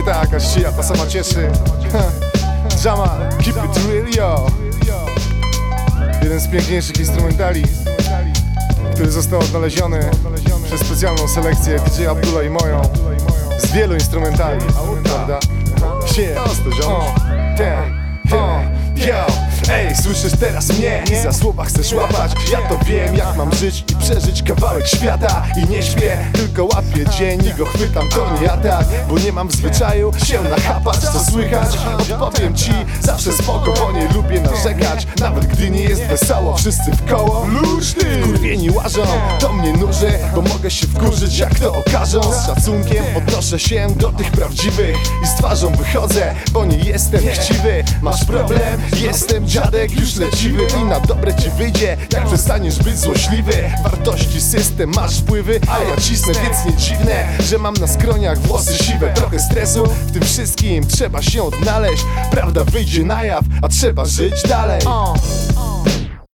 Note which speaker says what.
Speaker 1: nie tak, aż się ta sama cieszy. Jama, keep it real, yo. Jeden z piękniejszych instrumentali Który został odnaleziony przez specjalną selekcję DJ Abdullah i moją Z wielu instrumentali, prawda? O, ten, o, yo. Ej, słyszysz teraz mnie? Za słowa chcesz łapać? Ja to wiem mam żyć i przeżyć kawałek świata I nie śpię, tylko łapię dzień i go chwytam To nie atak, bo nie mam w zwyczaju się nachapać Co słychać? Odpowiem ci, zawsze spoko, bo nie lubię narzekać Nawet gdy nie jest wesoło, wszyscy w koło Luczny! Kurwieni to mnie nuży Bo mogę się wkurzyć jak to okażą. Z szacunkiem odnoszę się do tych prawdziwych I z twarzą wychodzę, bo nie jestem chciwy. Masz problem? Jestem dziadek już leciwy I na dobre ci wyjdzie, jak przestaniesz być złośliwy Wartości system, masz wpływy, a ja cisnę Więc nie dziwne, że mam na skroniach włosy siwe. Trochę stresu w tym wszystkim, trzeba się odnaleźć. Prawda wyjdzie na jaw, a trzeba żyć dalej